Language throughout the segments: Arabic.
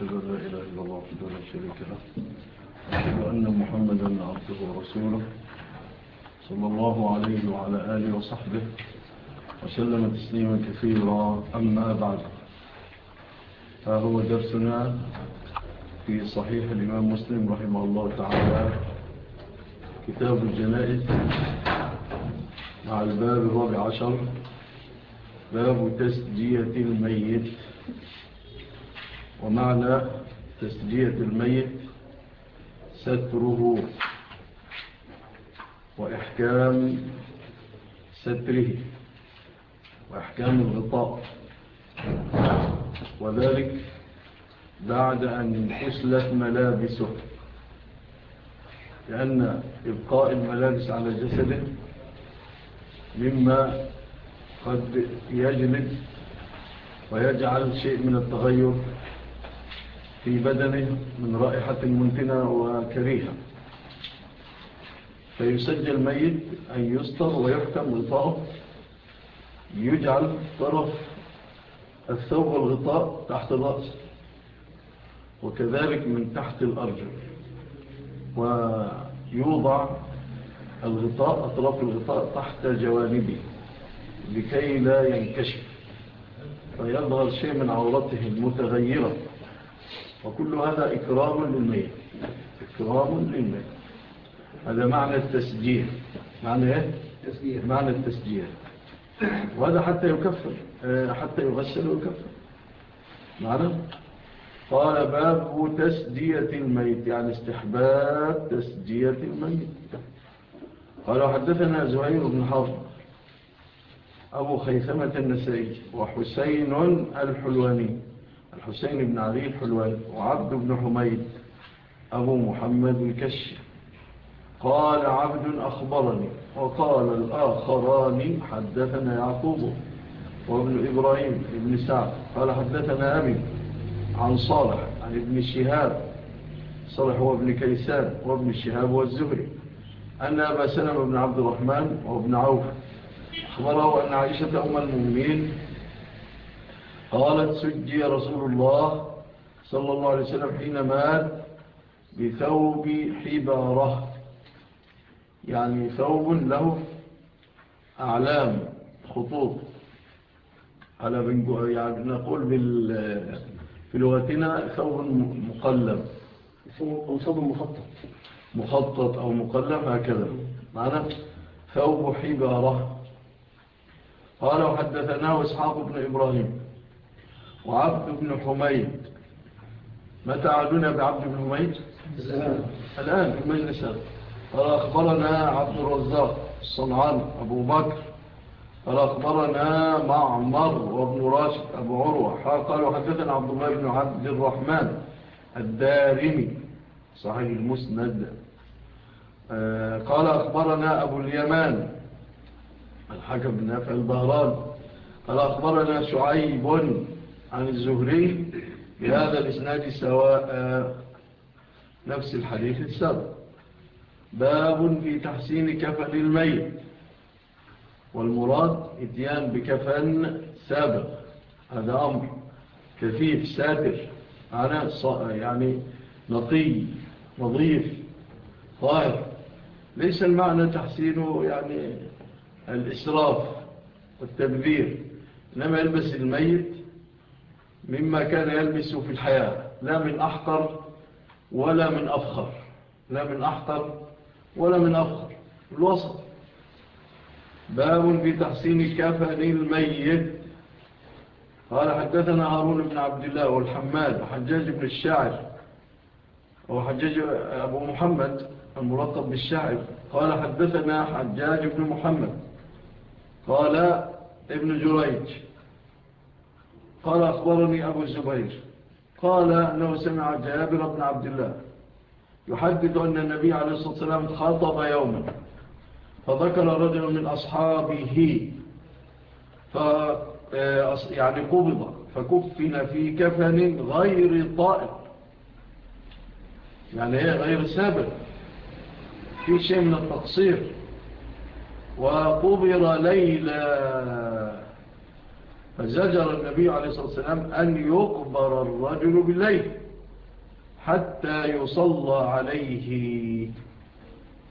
أشهد أن لا إله إلا الله وحده لا شريك له. أشهد أن محمدا عبده ورسوله. صلى الله عليه وعلى آله وصحبه وسلم تسليما كثيرا. أما بعد ها هو درسنا في صحيح الإمام مسلم رحمه الله تعالى كتاب الجنائز مع الباب الرابع عشر. باب تسجية الميت. ومعنى تسجية الميت ستره وإحكام ستره وإحكام الغطاء. وذلك بعد أن حسلت ملابسه لأن إبقاء الملابس على جسده مما قد يجلب ويجعل شيء من التغير. في بدنه من رائحة منتنة وكريهة. فيسجل ميت أن يستر ويحكم غطاءه يجعل طرف الثوب الغطاء تحت الرأس وكذلك من تحت الأرجل ويوضع الغطاء أطراف الغطاء تحت جوانبه لكي لا ينكشف فيظهر شيء من عورته المتغيرة. وكل هذا إكرام للميت. إكرام للميت. هذا معنى التسجيل. معنى إيه؟ التسجيل معنى التسجيل. وهذا حتى يكفر. آه، حتى يغسل ويكفر. معنى؟ قال باب تسجية الميت يعني استحباب تسجية الميت. قال حدثنا زهير بن حرب أبو خيثمة النسائي وحسين الحلواني. الحسين بن علي الحلوان وعبد بن حميد أبو محمد الكشي قال عبد أخبرني وقال الآخران حدثنا يعقوب وابن إبراهيم ابن سعد. قال حدثنا أبي عن صالح عن ابن شهاب صالح وابن كيسان وابن شهاب والزهري أن أبا سلم بن عبد الرحمن وابن عوف. أخبره أن عائشة أم المؤمنين قالت سجي رسول الله صلى الله عليه وسلم حين مات بثوب حبارة. يعني ثوب له أعلام خطوط. على بنجو يعني نقول بال في لغتنا ثوب مقلب. ثوب مخطط. مخطط أو مقلب هكذا. معنا ثوب حبارة. قال وحدثناه إسحاق بن إبراهيم. وعبد بن حميد. متى عدونا بعبد بن حميد؟ الآن. في مجلسة قال أخبرنا عبد الرزاق الصنعان أبو بكر. قال أخبرنا معمر وابن راشد أبو عروة. قالوا حدثنا عبد الله بن عبد الرحمن الدارمي صحيح المسند. آه، قال أخبرنا أبو اليمان الحكم بن نافع البهران قال أخبرنا شعيب عن الزهري بهذا الإسناد سواء نفس الحديث السابق. باب في تحسين كفن الميت. والمراد إتيان بكفن سابق. هذا أمر كثيف ساتر على يعني نقي نظيف طاهر. ليس المعنى تحسينه يعني الإسراف والتبذير إنما يلبس الميت مما كان يلبس في الحياة. لا من أحقر ولا من أفخر. لا من أحقر ولا من أفخر. الوسط. باب في تحسين كفن الميت. قال حدثنا هارون بن عبد الله والحماد وحجاج بن الشاعر وحجاج أبو محمد الملقب بالشاعر. قال حدثنا حجاج بن محمد قال ابن جريج قال أخبرني أبو الزبير قال أنه سمع جابر بن عبد الله يحدث أن النبي عليه الصلاة والسلام خاطب يوما فذكر رجل من أصحابه ف يعني قبض فكفن في كفن غير طائق. يعني هي غير سابق. في شيء من التقصير. وقبر ليلة فزجر النبي عليه الصلاة والسلام أن يقبر الرجل بالليل حتى يصلى عليه.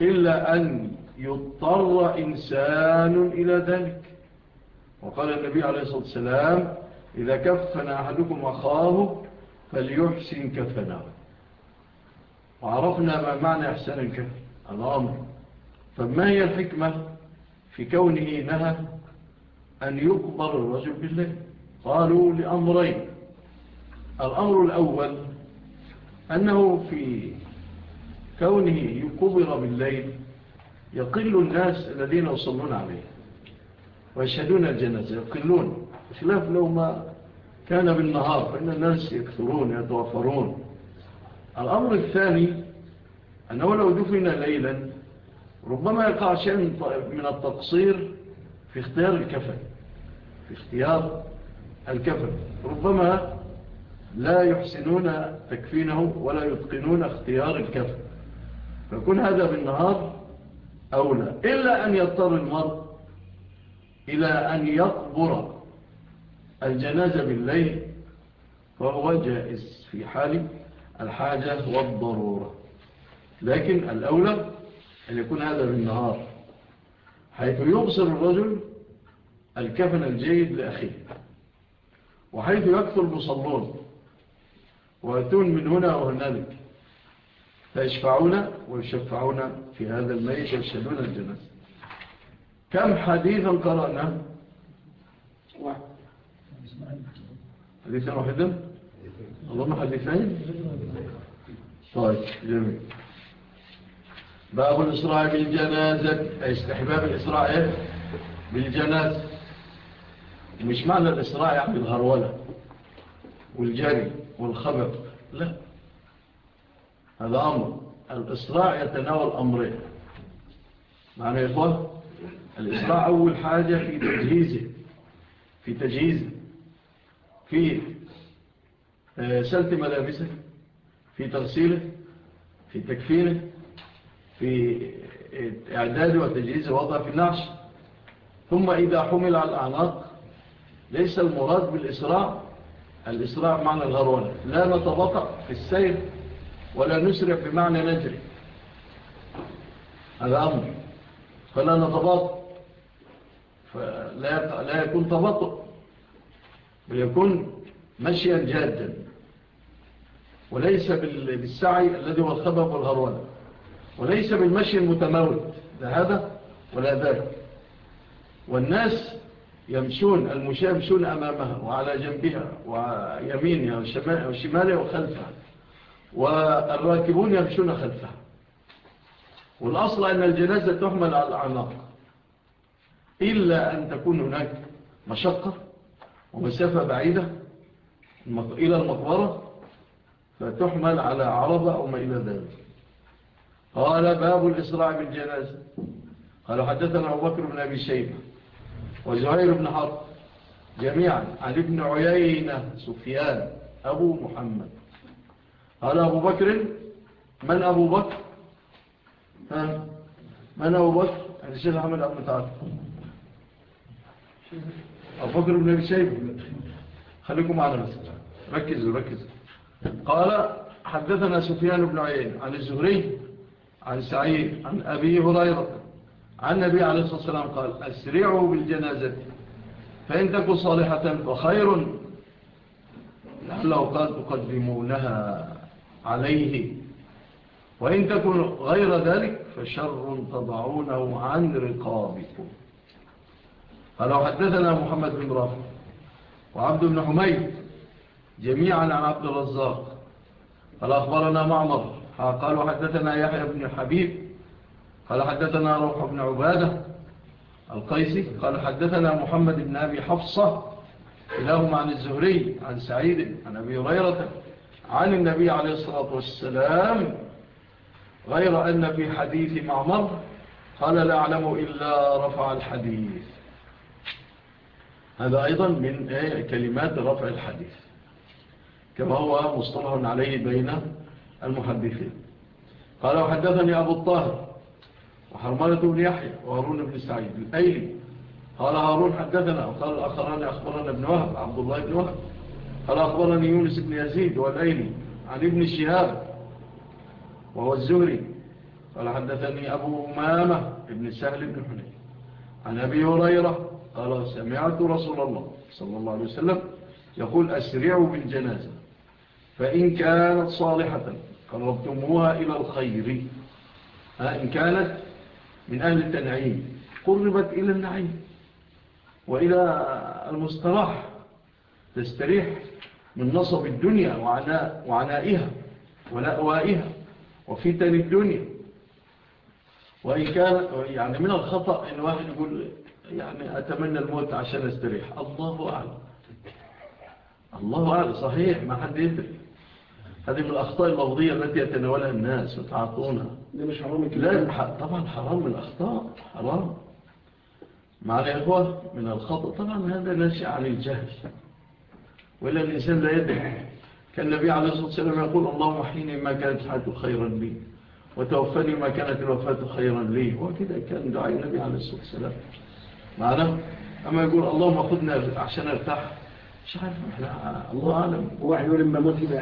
إلا أن يضطر إنسان إلى ذلك. وقال النبي عليه الصلاة والسلام إذا كفن أحدكم أخاه فليحسن كفنه. وعرفنا ما معنى إحسان الكفن الأمر. فما هي الحكمة في كونه نهى؟ أن يقبر الرجل بالليل قالوا لأمرين. الأمر الأول أنه في كونه يقبر بالليل يقل الناس الذين يصلون عليه ويشهدون الجنازة يقلون. خلاف لو ما كان بالنهار فإن الناس يكثرون يتوفرون. الأمر الثاني أنه لو دفن ليلا ربما يقع شيء من التقصير في اختيار الكفن. في اختيار الكفن ربما لا يحسنون تكفينه ولا يتقنون اختيار الكفن فيكون هذا بالنهار أولى. إلا أن يضطر المرء إلى أن يقبر الجنازة بالليل فهو جائز في حال الحاجة والضرورة. لكن الأولى أن يكون هذا بالنهار حيث يبصر الرجل الكفن الجيد لأخيه. وحيث يكثر المصلون ويأتون من هنا وهنالك فيشفعون ويشفعون في هذا الميت يشهدون الجنازة كم حديثا قرأنا؟ واحد حديثا واحدا اللهم حديثين. طيب جميل. باب الإسراء بالجنازة استحباب الإسراء بالجنازة. مش معنى الإسراع يعني الهرولة والجري والخبر لا. هذا أمر. الإسراع يتناول أمرين. معنى يا إخوان؟ الإسراع أول حاجة في تجهيزه في تجهيزه في آه، سلت ملابسه في تغسيله في تكفيره في إعداده وتجهيزه وضعه في النعش. ثم إذا حمل على الأعناق ليس المراد بالإسراع الإسراع معنى الهرولة لا نتبطأ في السير ولا نسرع بمعنى نجري. هذا أمر. فلا نتبطأ فلا لا يكون تبطأ ويكون مشيا جادا. وليس بالسعي الذي هو الخبب والهرولة وليس بالمشي المتموت لا هذا ولا ذلك والناس يمشون المشاة يمشون أمامها وعلى جنبها ويمينها وشمالها وخلفها والراكبون يمشون خلفها. والأصل أن الجنازة تحمل على الأعناق إلا أن تكون هناك مشقة ومسافة بعيدة إلى المقبرة فتحمل على عربة أو ما إلى ذلك. قال باب الإسراع بالجنازة. قال حدثنا أبو بكر بن أبي شيبة. وزهير بن حرب جميعا عن ابن عيينة سفيان أبو محمد. قال أبو بكر من أبو بكر؟ ها؟ من أبو بكر؟ يعني الشيخ أحمد أبو تعالى. أبو بكر بن أبي شايف خليكم معنا بس. ركزوا ركزوا. قال حدثنا سفيان بن عيين عن الزهري عن سعيد عن أبي هريرة. عن النبي عليه الصلاة والسلام قال أسرعوا بالجنازة فإن تكون صالحة فخير. لعله قد تقدمونها عليه. وإن تكون غير ذلك فشر تضعونه عن رقابكم. فلو حدثنا محمد بن رافع وعبد بن حميد جميعا عن عبد الرزاق. قال أخبرنا معمر. قالوا حدثنا يحيى بن حبيب قال حدثنا روح بن عبادة القيسي قال حدثنا محمد بن أبي حفصة إلهما عن الزهري عن سعيد عن أبي هريرة عن النبي عليه الصلاة والسلام غير أن في حديث معمر قال لا أعلم إلا رفع الحديث. هذا أيضا من إيه، كلمات رفع الحديث. كما هو مصطلح عليه بين المحدثين. قال وحدثني أبو الطاهر وحرمانة بن يحيى وهارون بن سعيد الأيلي. قال هارون حدثنا وقال الآخران أخبرنا ابن وهب عبد الله بن وهب. قال أخبرني يونس بن يزيد والأيلي عن ابن شهاب وهو الزهري. قال حدثني أبو أمامة ابن سهل بن حنين. عن أبي هريرة قال سمعت رسول الله صلى الله عليه وسلم يقول أسرعوا بالجنازة فإن كانت صالحة قربتموها إلى الخير. إن كانت من أهل التنعيم قربت إلى النعيم وإلى المستراح تستريح من نصب الدنيا وعناء وعنائها ولأوائها وفتن الدنيا. وإن كان يعني من الخطأ أن واحد يقول يعني أتمنى الموت عشان أستريح الله أعلم. الله أعلم. صحيح ما حد يدري. هذه من الأخطاء المغضية التي يتناولها الناس وتعاطونها دي مش حرام لا طبعا حرام من الأخطاء حرام. مع الإخوة من الخطأ. طبعا هذا ناشئ عن الجهل. وإلا الإنسان لا يدري. كان النبي عليه الصلاة والسلام يقول اللهم أحيني ما كانت الحياة خيرا لي وتوفني ما كانت الوفاة خيرا لي. وكذا كان دعاء النبي عليه الصلاة والسلام. معنا أما يقول اللهم خذنا عشان أرتاح. مش عارف إحنا الله أعلم. وحي لما موتي يبقى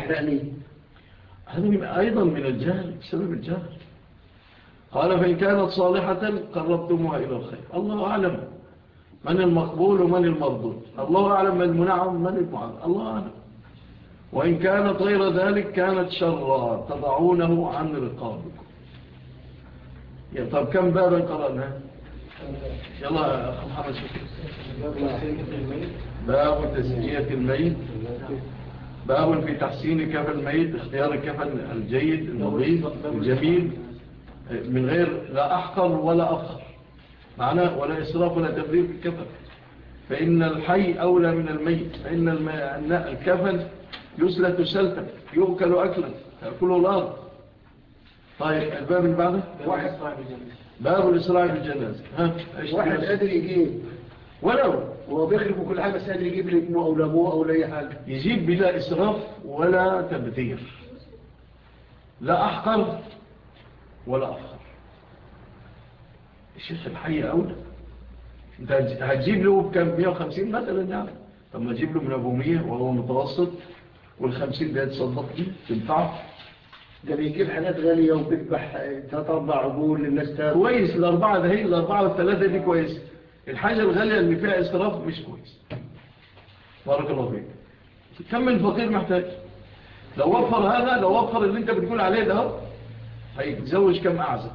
هذا أيضا من الجهل بسبب الجهل. قال فإن كانت صالحة قربتمها إلى الخير. الله أعلم من المقبول ومن المردود. الله أعلم من منعهم من المعاد الله أعلم. وإن كانت غير ذلك كانت شرا تضعونه عن رقابكم. طب كم بابا قرأنا يلا أخو محمد شكرا. باب تسجية الميت. باب في تحسين كفن الميت اختيار الكفن الجيد النظيف الجميل من غير لا أحقر ولا أفخر معناه ولا إسراف ولا تبذير في الكفن فإن الحي أولى من الميت فإن الكفن يسلة سلتا يؤكل أكلا تأكله الأرض. طيب الباب البعضة واحد باب الإسراع في الجنازة واحد أدري يجيب ولو هو بيخرب كل حاجة بس يجيب لابنه أو لأبوه أو لأي حاجة. يجيب بلا إسراف ولا تبذير. لا أحقر ولا أفخر الشيخ الحي أولى أنت هتجيب له بكام 150 مثلا يعني. طب ما تجيب له من أبو 100 وهو متوسط والخمسين ده تصدق دي تنفعه. ده بيجيب حاجات غالية وبيذبح تلات أربع عجول للناس كويس الأربعة ده هي الأربعة والثلاثة دي كويسه الحاجة الغالية اللي فيها إسراف مش كويس. بارك الله فيك. كم الفقير محتاج؟ لو وفر هذا لو وفر اللي أنت بتقول عليه ده هيتزوج كم أعزب؟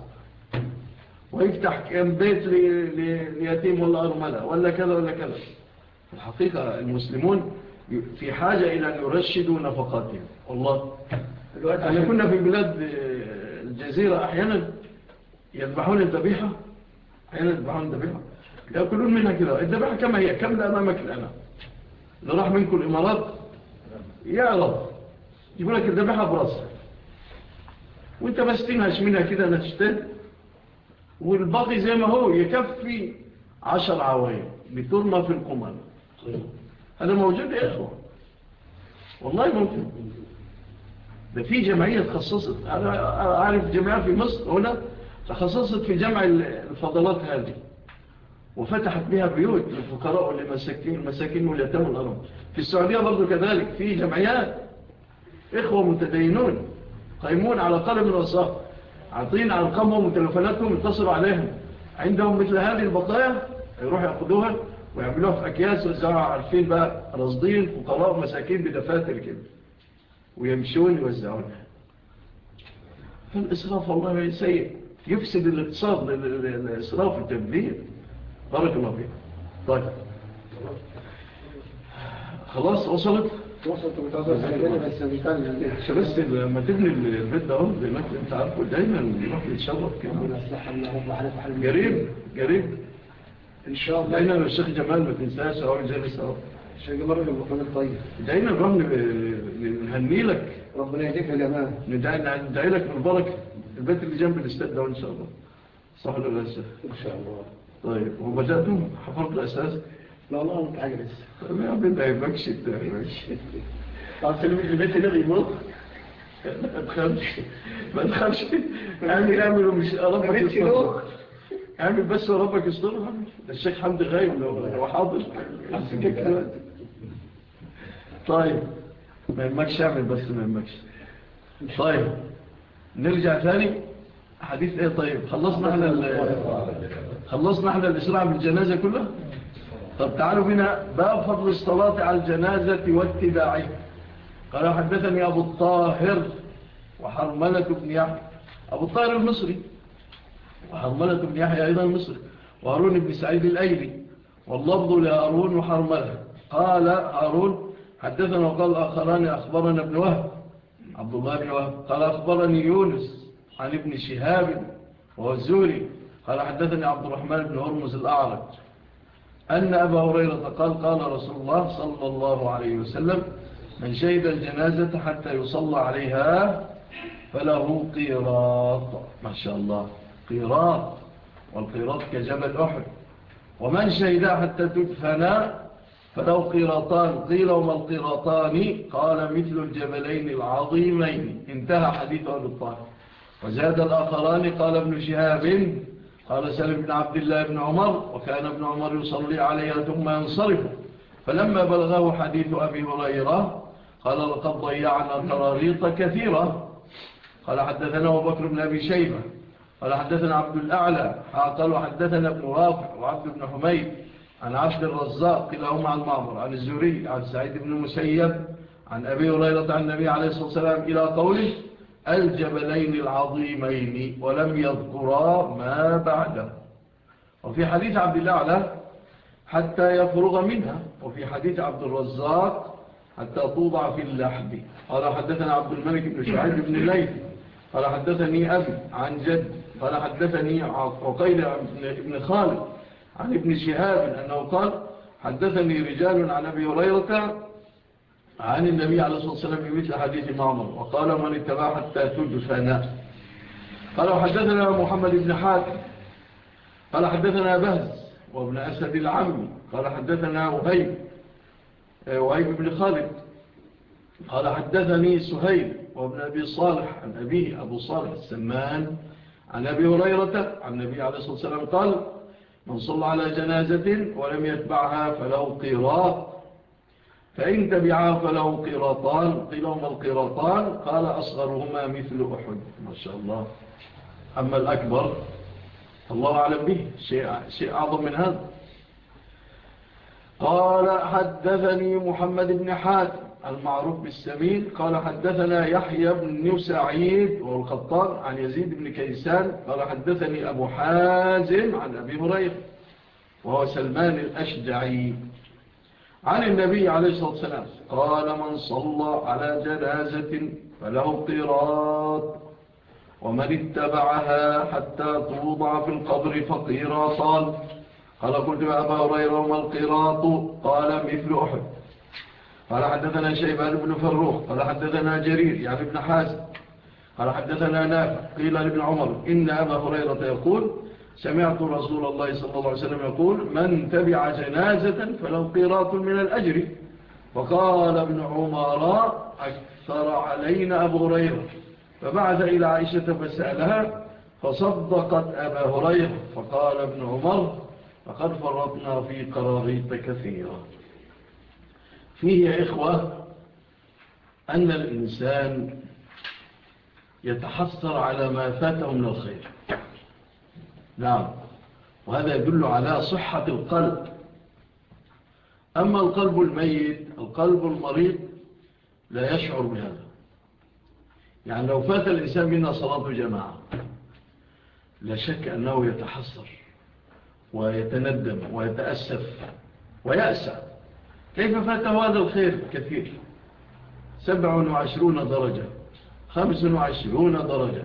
ويفتح كم بيت ليتيم ولا أرملة ولا كذا ولا كذا. الحقيقة المسلمون في حاجة إلى أن يرشدوا نفقاتهم. والله. يعني أنا كنا في بلاد آه، الجزيرة أحيانا يذبحون الذبيحة أحيانا يذبحون الذبيحة. يأكلون منها كده الذبيحة كما هي كاملة أمامك الآن اللي راح منكم الإمارات يا رب. يقول لك الذبيحة براسها وأنت بس تنهش منها كده نشتات والباقي زي ما هو يكفي عشر عوائل بترمى في القمامة هذا موجود يا إخوة. والله ممكن. ده في جمعية تخصصت أنا أعرف جمعية في مصر هنا تخصصت في جمع الفضلات هذه. وفتحت بها بيوت للفقراء والمساكين المساكين واليتامى والارام في السعودية برضو كذلك في جمعيات. إخوة متدينون قائمون على قلم الرصاص عاطين أرقامهم وتلفوناتهم اتصلوا عليهم. عندهم مثل هذه البطايا يروحوا يأخذوها ويعملوها في أكياس وزرع عارفين بقى رصدين فقراء ومساكين بدفاتر كده. ويمشون يوزعونها. فالإسراف والله سيء. يفسد الإقتصاد الإسراف التبذير بارك الله فيك طيب خلاص وصلت وصلت بس بس لما تبني البيت ده اهو انت عارفه دايما يروح يتشرب كده قريب قريب ان شاء الله دايما الشيخ جمال ما تنساش اهو زي بس اهو الشيخ جمال راجل مقامل طيب دايما ربنا نهني لك ربنا يهديك يا جمال ندعي لك بالبركه البيت اللي جنب الاستاد ده ان شاء الله صح ولا لا ان شاء الله طيب وبدات حفظت الأساس؟ لا لا أنت حاجة لسه ما بتعبكش بتعبكش عارف تلميذ البيت ده بيموت ما تخافش ما تخافش. اعمل اعمل ومش ربك يستر اعمل بس وربك يسترها. الشيخ حمدي غايب لو حاضر. طيب ما يهمكش اعمل بس ما يهمكش. طيب،, طيب. نرجع ثاني. حديث إيه طيب؟ خلصنا إحنا خلصنا إحنا الاسراع بالجنازة كلها؟ طب تعالوا بنا باب فضل الصلاة على الجنازة واتباعها قال حدثني أبو الطاهر وحرملة بن يحيى. أبو الطاهر المصري وحرملة بن يحيى أيضا المصري وهارون بن سعيد الأيلي واللفظ لهارون وحرملة. قال هارون حدثنا وقال آخران أخبرنا ابن وهب. عبد الله بن وهب. قال أخبرني يونس عن ابن شهاب وزوري قال حدثني عبد الرحمن بن هرمز الأعرج أن أبا هريرة قال قال رسول الله صلى الله عليه وسلم من شهد الجنازة حتى يصلى عليها فله قيراط. ما شاء الله. قيراط. والقيراط كجبل أحد. ومن شهد حتى تدفن فله قيراطان. قيل وما القيراطان؟ قال مثل الجبلين العظيمين. انتهى حديث أبي الطالب وزاد الآخران قال ابن شهاب قال سلم بن عبد الله بن عمر وكان ابن عمر يصلي عليها ثم ينصرف. فلما بلغه حديث أبي هريرة قال لقد ضيعنا تراريط كثيرة. قال حدثنا أبو بكر بن أبي شيبة. قال حدثنا عبد الأعلى. قال حدثنا ابن رافع وعبد بن حميد عن عبد الرزاق كلاهما عن معمر عن الزوري عن سعيد بن المسيب عن أبي هريرة عن النبي عليه الصلاة والسلام إلى قوله الجبلين العظيمين ولم يذكرا ما بعده. وفي حديث عبد الله على حتى يفرغ منها. وفي حديث عبد الرزاق حتى توضع في اللحم. قال حدثنا عبد الملك بن شعيب بن الليث قال حدثني أبي عن جد. قال حدثني عقيل بن خالد عن ابن شهاب أنه قال حدثني رجال عن أبي هريرة عن النبي عليه الصلاة والسلام في مثل حديث معمر وقال من اتبع حتى تلد فأنا. قال وحدثنا محمد بن حاتم قال حدثنا بهز وابن أسد العم قال حدثنا وهيب آه، وهيب بن خالد. قال حدثني سهيل وابن أبي صالح عن أبيه أبو صالح السمان عن أبي هريرة عن النبي عليه الصلاة والسلام قال من صلى على جنازة ولم يتبعها فله قيراط فإن تبعاه فله قراطان قلوم القراطان قال أصغرهما مثل أحد ما شاء الله أما الأكبر الله أعلم به شيء أعظم من هذا. قال حدثني محمد بن حاتم المعروف بالسمين قال حدثنا يحيى بن سعيد والخطار عن يزيد بن كيسان قال حدثني أبو حازم عن أبي مريخ وهو سلمان الأشجعي عن النبي عليه الصلاة والسلام. قال من صلى على جنازة فله قيراط ومن اتبعها حتى توضع في القبر فقيراطان قال قلت أبا هريرة وما القيراط؟ قال مثل أحد. قال حدثنا شيبان بن فروخ قال حدثنا جرير يعني ابن حاسد قال حدثنا نافع قيل لابن عمر إن أبا هريرة يقول سمعت رسول الله صلى الله عليه وسلم يقول من تبع جنازة فلو قيرات من الأجر. فقال ابن عمر أكثر علينا أبو هريرة. فبعث إلى عائشة فسألها فصدقت أبا هريرة. فقال ابن عمر فقد فرطنا في قراريط كثيرة. فيه يا إخوة أن الإنسان يتحصر على ما فاته من الخير. نعم. وهذا يدل على صحة القلب. أما القلب الميت القلب المريض لا يشعر بهذا. يعني لو فات الإنسان منا صلاة جماعة لا شك أنه يتحصر ويتندم ويتأسف ويأسى. كيف فاته هذا الخير؟ كثير. سبع وعشرون درجة خمس وعشرون درجة.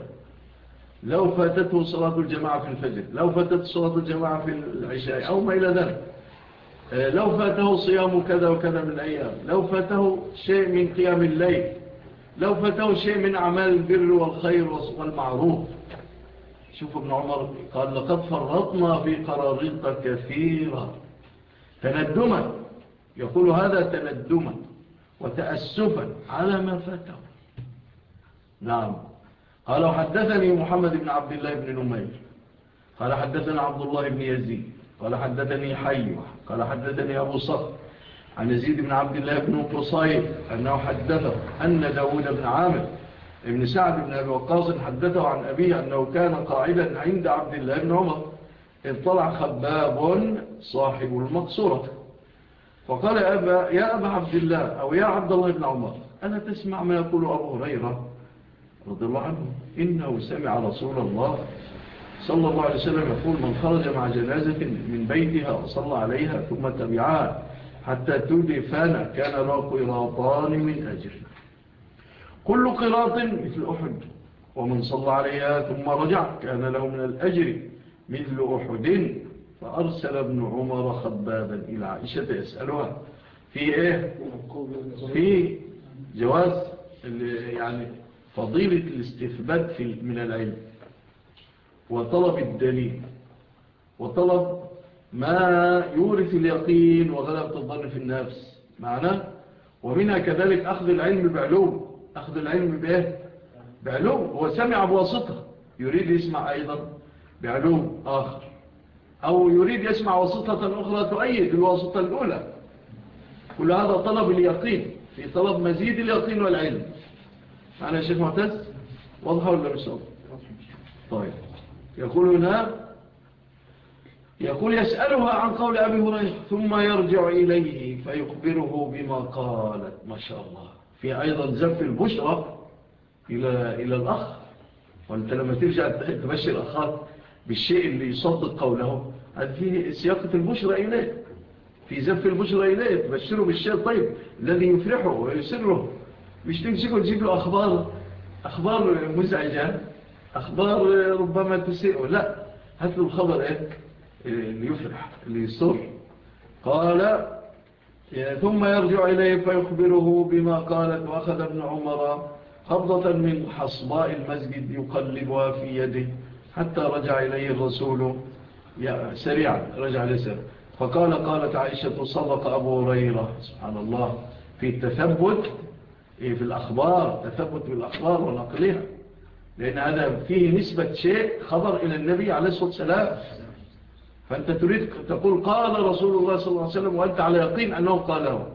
لو فاتته صلاة الجماعة في الفجر لو فاتته صلاة الجماعة في العشاء أو ما إلى ذلك آه، لو فاته صيام كذا وكذا من أيام لو فاته شيء من قيام الليل لو فاته شيء من أعمال البر والخير والمعروف. شوف ابن عمر قال لقد فرطنا في قراريط كثيرة. تندما يقول هذا تندما وتأسفا على ما فاته. نعم. قال وحدثني محمد بن عبد الله بن نمير. قال حدثنا عبد الله بن يزيد. قال حدثني حي. قال حدثني أبو صفر عن يزيد بن عبد الله بن قصير أنه حدثه أن داود بن عامر ابن سعد بن أبي وقاص حدثه عن أبيه أنه كان قاعدا عند عبد الله بن عمر. اطلع خباب صاحب المقصورة. فقال يا أبا, يا أبا عبد الله أو يا عبد الله بن عمر أنا تسمع ما يقول أبو هريرة؟ رضي الله عنه. إنه سمع رسول الله صلى الله عليه وسلم يقول من خرج مع جنازة من بيتها وصلى عليها ثم تبعها حتى تدفن كان له قراطان من أجر كل قراط مثل أحد. ومن صلى عليها ثم رجع كان له من الأجر مثل أحد. فأرسل ابن عمر خبابا إلى عائشة يسألها في إيه؟ في جواز يعني فضيلة الاستثبات من العلم وطلب الدليل وطلب ما يورث اليقين وغلبة الظن في النفس. معنا ومنها كذلك أخذ العلم بعلوم. أخذ العلم بإيه؟ بعلوم. هو سمع بواسطة. يريد يسمع أيضا بعلوم آخر. أو يريد يسمع واسطة أخرى تؤيد الواسطة الأولى. كل هذا طلب اليقين. في طلب مزيد اليقين والعلم. معنا يا شيخ معتز واضحة ولا مش واضحة طيب يقول هنا يقول يسألها عن قول أبي هريرة ثم يرجع إليه فيخبره بما قالت ما شاء الله في أيضا زف البشرة إلى, إلى الأخ وانت لما ترجع تبشر أخاك بالشيء اللي يصدق قوله هذه فيه سياقة البشرة إليه في زف البشرة إليه تبشره بالشيء الطيب الذي يفرحه ويسره مش تمسكه تجيب له أخبار أخبار مزعجة. أخبار ربما تسيئه لا هات له الخبر إيه اللي يفرح اللي يسر قال ثم يرجع إليه فيخبره بما قالت وأخذ ابن عمر قبضة من حصباء المسجد يقلبها في يده حتى رجع إليه الرسول. سريعا رجع لسر فقال قالت عائشة صدق أبو هريرة. سبحان الله. في التثبت إيه في الأخبار تثبت بالأخبار ونقلها. لأن هذا فيه نسبة شيء خبر إلى النبي عليه الصلاة والسلام. فأنت تريد تقول قال رسول الله صلى الله عليه وسلم وأنت على يقين أنه قاله.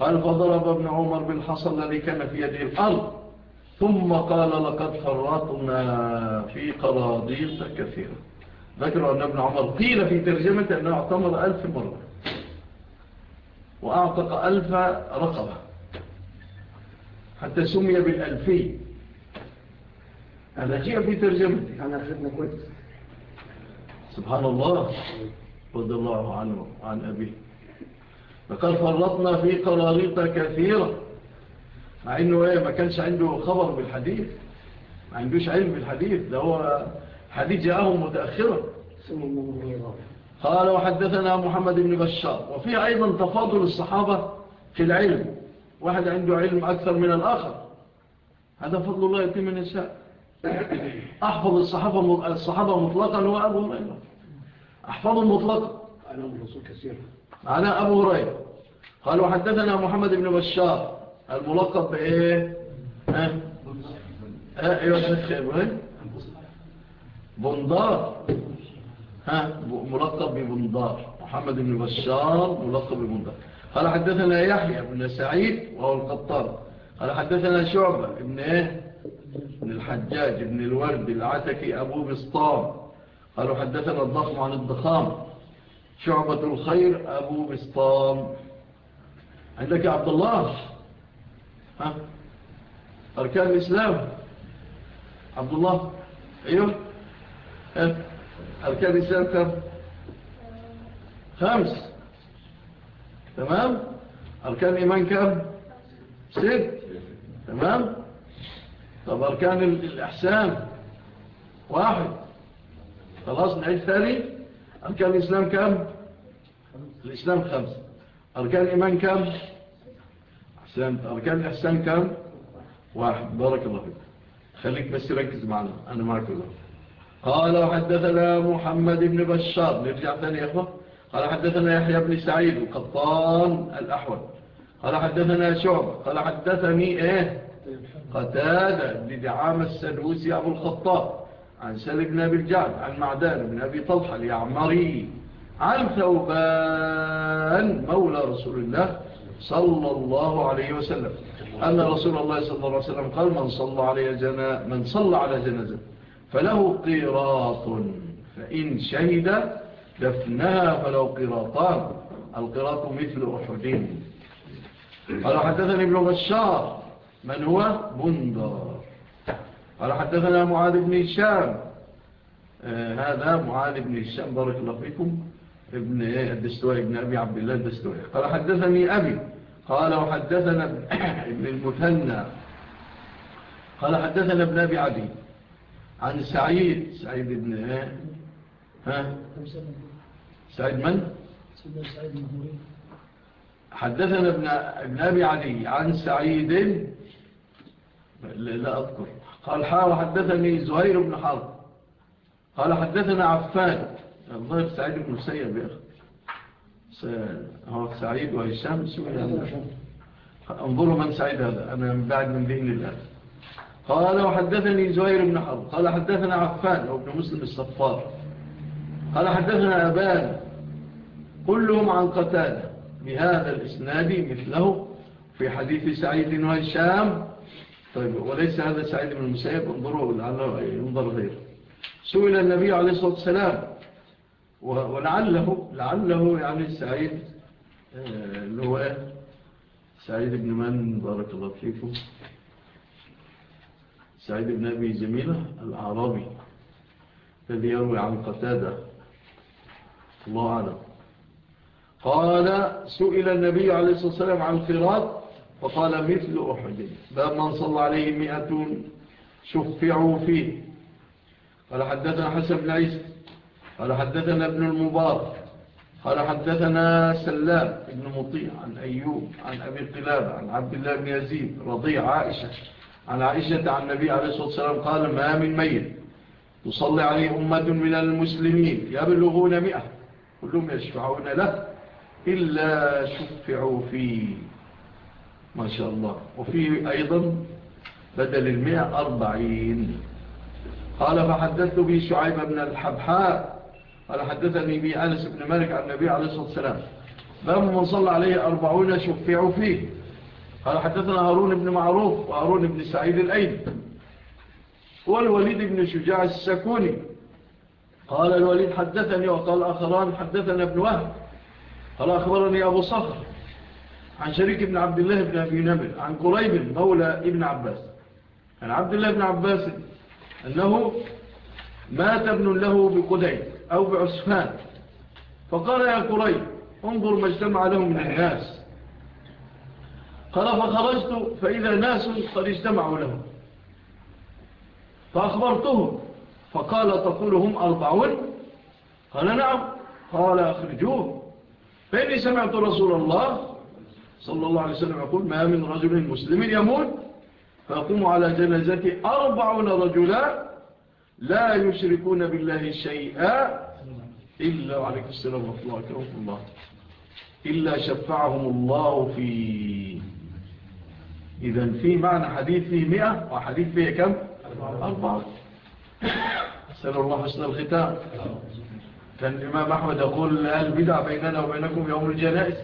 قال فضرب ابن عمر بالحصى الذي كان في يده الأرض. ثم قال لقد خرطنا في قراضيس كثيرة. ذكر أن ابن عمر قيل في ترجمة أنه اعتمر ألف مرة. وأعتق ألف رقبة. حتى سمي بالألفي هذا شيء في ترجمتي أنا أخذنا كويس. سبحان الله. رضي الله عنه عن أبيه. فقال فرطنا في قراريطة كثيرة. مع أنه إيه ما كانش عنده خبر بالحديث. ما عندوش علم بالحديث. ده هو حديث جاءه متأخرا. قال وحدثنا محمد بن بشار. وفي أيضا تفاضل الصحابة في العلم. واحد عنده علم أكثر من الآخر. هذا فضل الله يتم النساء. أحفظ الصحابة, الصحابة مطلقا هو أبو هريرة. أحفظه مطلقا. أنا الرسول كثير معنا أبو هريرة. قال وحدثنا محمد بن بشار. الملقب بإيه؟ ها؟ أه؟ أيوه شيخ إبراهيم بندار. ها؟ ملقب ببندار. محمد بن بشار ملقب ببندار. قال حدثنا يحيى بن سعيد وهو القطار. قال حدثنا شعبة ابن إيه؟ ابن الحجاج ابن الورد العتكي أبو بسطام. قالوا حدثنا الضخم عن الضخام. شعبة الخير أبو بسطام. عندك عبد الله؟ ها؟ أركان الإسلام. عبد الله؟ أيوه. أركان الإسلام كم؟ خمس. تمام؟ أركان الإيمان كم ست. تمام؟ طب أركان الإحسان؟ واحد. خلاص نعيد ثاني. أركان الإسلام كم الإسلام خمسة أركان الإيمان كم أحسان أركان الإحسان كم واحد. بارك الله فيك. خليك بس ركز معنا. أنا معك الله قال وحدثنا محمد بن بشار. نرجع ثاني يا أخوة. قال حدثنا يحيى بن سعيد القطان الأحول. قال حدثنا شعب. قال حدثني إيه؟ قتادة لدعام السدوسي أبو الخطاب عن سل بن أبي الجعد عن معدان بن أبي طلحة اليعمري عن ثوبان مولى رسول الله صلى الله عليه وسلم. أن رسول الله صلى الله عليه وسلم قال من صلى على جنازة من صلى على جنازة فله قيراط فإن شهد شفناها فلو قراطان. القراط مثل أحدين قال حدثني ابن بشار من هو؟ بندر. قال حدثنا معاذ بن هشام. آه، هذا معاذ بن هشام بارك الله فيكم ابن الدستوري ابن أبي عبد الله الدستوري قال حدثني أبي قال وحدثنا ابن المثنى. قال حدثنا ابن أبي عدي. عن سعيد سعيد بن ها؟ سعيد من؟ سعيد المهوري حدثنا ابن, ابن أبي علي عن سعيد. لا أذكر. قال حدثني زهير بن حرب. قال حدثنا عفان. الظهر سعيد بن سيب يا أخي. هو سعيد وهشام انظروا من سعيد هذا. أنا من بعد من دين الله قال وحدثني زهير بن حرب. قال حدثنا عفان وابن مسلم الصفار. قال حدثنا أبان. كلهم عن قتادة. بهذا الإسناد مثله في حديث سعيد وهشام. طيب وليس هذا سعيد بن المسيب؟ انظروا لعله ينظر غير سئل النبي عليه الصلاة والسلام ولعله لعله يعني سعيد آه، اللي هو إيه؟ سعيد بن من؟ بارك الله فيكم. سعيد بن أبي زميلة الأعرابي الذي يروي عن قتادة. الله أعلم. قال سئل النبي عليه الصلاة والسلام عن الخراط فقال مثل أحد. باب من صلى عليه مئة شفعوا فيه. قال حدثنا حسن بن عيسى قال حدثنا ابن المبارك قال حدثنا سلام بن مطيع عن أيوب عن أبي القلاب عن عبد الله بن يزيد رضيع عائشة. عن عائشة عن النبي عليه الصلاة والسلام قال ما من ميت. تصلي عليه أمة من المسلمين يبلغون مئة. كلهم يشفعون له. إلا شفعوا فيه. ما شاء الله. وفيه أيضا بدل المئة أربعين. قال فحدثت به شعيب بن الحبحاء. قال حدثني به أنس بن مالك عن النبي عليه الصلاة والسلام. باب من صلى عليه أربعون شفعوا فيه. قال حدثنا هارون بن معروف وهارون بن سعيد الأيد والوليد بن شجاع السكوني. قال الوليد حدثني وقال آخران حدثنا ابن وهب. قال أخبرني أبو صخر عن شريك بن عبد الله بن أبي نمر عن قريب مولى ابن عباس. عن عبد الله بن عباس أنه مات ابن له بقدين أو بعسفان فقال يا قريب انظر ما اجتمع له من الناس. قال فخرجت فإذا ناس قد اجتمعوا له فأخبرتهم فقال تقول هم أربعون؟ قال نعم. قال أخرجوه. فإني سمعت رسول الله صلى الله عليه وسلم يقول ما من رجل مسلم يموت فأقوم على جنازة أربعون رجلا لا يشركون بالله شيئا إلا وعليكم السلام ورحمة الله وبركاته. الله إلا شفعهم الله فيه. إذن في معنى حديث فيه مئة وحديث فيه كم؟ أربعة. أسأل الله حسن الختام. كان الإمام أحمد يقول أهل بدع بيننا وبينكم يوم الجنائز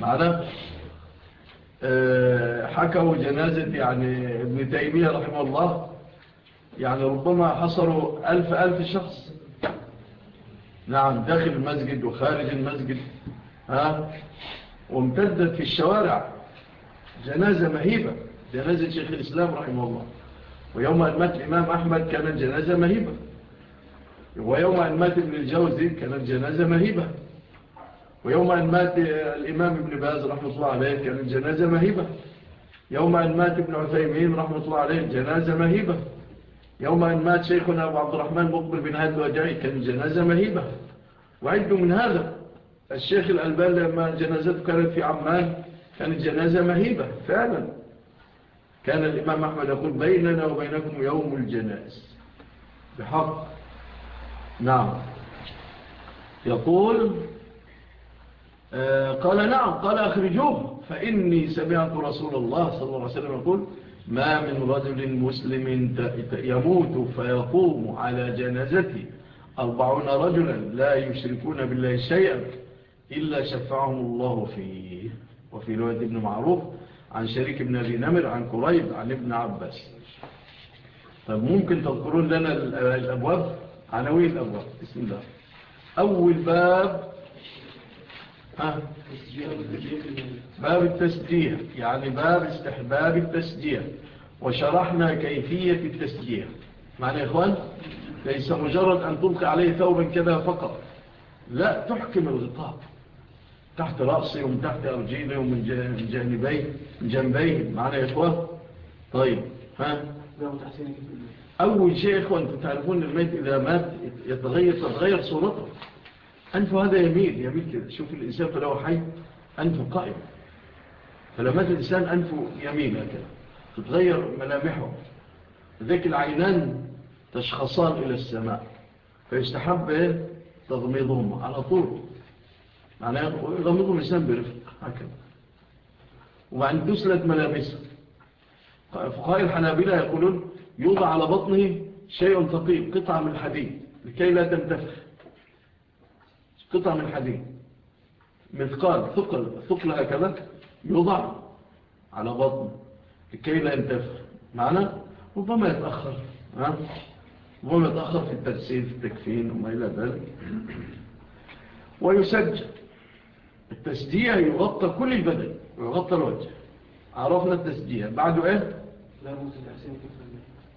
معنا آه، حكوا جنازة يعني ابن تيمية رحمه الله يعني ربما حصروا ألف ألف شخص. نعم داخل المسجد وخارج المسجد. ها؟ وامتدت في الشوارع. جنازة مهيبة. جنازة شيخ الإسلام رحمه الله. ويوم أن مات الإمام أحمد كانت جنازة مهيبة. ويوم أن مات ابن الجوزي كانت جنازة مهيبة. ويوم أن مات الإمام ابن باز رحمة الله عليه كانت جنازة مهيبة. يوم أن مات ابن عثيمين رحمة الله عليه جنازة مهيبة. يوم أن مات شيخنا أبو عبد الرحمن مقبل بن هاد الوجعي كان جنازة مهيبة. وعد من هذا الشيخ الألبان لما جنازته كانت في عمان كانت جنازة مهيبة فعلا. كان الإمام أحمد يقول بيننا وبينكم يوم الجناز بحق. نعم. يقول آه، قال نعم قال أخرجوه فإني سمعت رسول الله صلى الله عليه وسلم يقول ما من رجل مسلم يموت فيقوم على جنازته أربعون رجلا لا يشركون بالله شيئا إلا شفعهم الله فيه. وفي رواية ابن معروف عن شريك بن أبي نمر عن كريب عن ابن عباس. طب ممكن تذكرون لنا الأبواب؟ عناوين الأبواب بسم الله. أول باب ها باب التسجية يعني باب استحباب التسجية وشرحنا كيفية التسجية معنى يا إخوان ليس مجرد أن تلقي عليه ثوبا كذا فقط. لا تحكم الغطاء. تحت رأسي ومن تحت أرجيني ومن جانبي من جنبيه معنى يا إخوان؟ طيب ها؟ باب تحسين أول شيء إخوة أخوان تعرفون الميت إذا مات يتغير تتغير صورته. أنفه هذا يميل يميل كده. شوف الإنسان فلو حي أنفه قائم. فلما مات الإنسان أنفه يميل هكذا. تتغير ملامحه. ذاك العينان تشخصان إلى السماء. فيستحب إيه؟ تغميضهم على طول. معناه يغمضهم الإنسان برفق هكذا. وبعد تسلت ملامسه فقائل الحنابلة يقولون يوضع على بطنه شيء ثقيل قطعة من حديد لكي لا تنتفخ قطعة من حديد. مثقال ثقل ثقل هكذا يوضع على بطن لكي لا ينتفخ معنا ربما يتأخر. ها؟ ربما يتأخر في التجسيد في التكفين وما إلى ذلك. ويسجل. التسجيع يغطى كل البدن ويغطى الوجه. عرفنا التسجيع. بعد إيه؟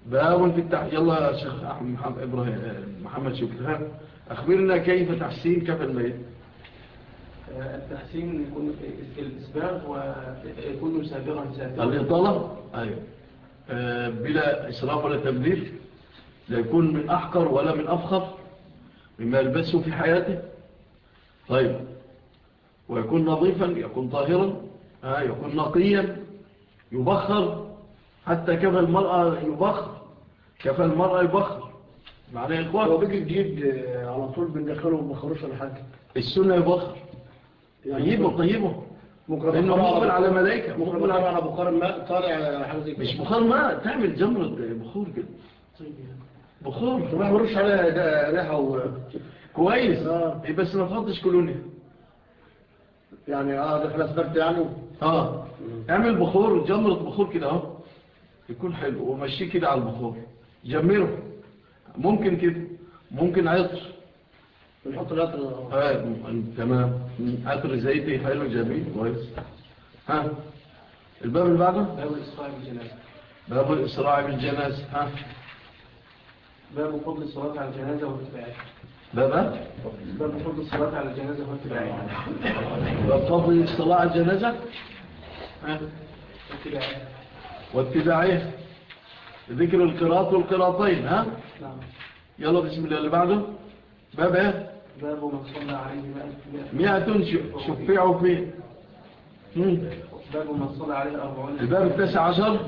باب في التحسين يلا يا شيخ محمد إبراهيم آه، محمد شكرا أخبرنا كيف تحسين كف الميت؟ آه، التحسين يكون في الإسباغ ويكون سابغا سابغا. الإطالة؟ أيوه. آه، بلا إسراف ولا تبذير لا يكون من أحقر ولا من أفخر مما يلبسه في حياته. طيب. ويكون نظيفا يكون طاهرا يكون نقيا يبخر حتى كفى المرأة يبخر كفى المرأة يبخر. معناه يبخر هو بيجي جديد آه، على طول بندخله ومخروش على حاجة. السنة يبخر. طيبه. طيبه لأنه مقبل على ملايكة مقبل على بخار الماء طالع حاجة مش بخار ماء تعمل جمرة بخور كده. طيب يعني. بخور. ما مروش عليها ريحة و... كويس. آه. بس ما تحطش كولونيا. يعني آه ده خلاص برد يعني. آه. اعمل بخور جمرة بخور كده أهو. يكون حلو. ومشيه كده على البخار جمله ممكن كده. ممكن عطر. نحط العطر آه تمام. عطر زيتي حلو جميل. كويس. ها. الباب اللي بعده؟ باب الاسراع بالجنازة. باب الاسراع بالجنازة. ها. باب فضل الصلاة على الجنازة واتباعها باب باب فضل الصلاة على الجنازة واتباعها باب فضل الصلاة على الجنازة؟ ها. اتباعها واتباعه ذكر القراط والقراطين ها؟ نعم. يلا بسم الله اللي بعده. باب إيه؟ باب من صلى عليه مئة شفعوا فيه باب من صلى عليه أربعون الباب التاسع عشر.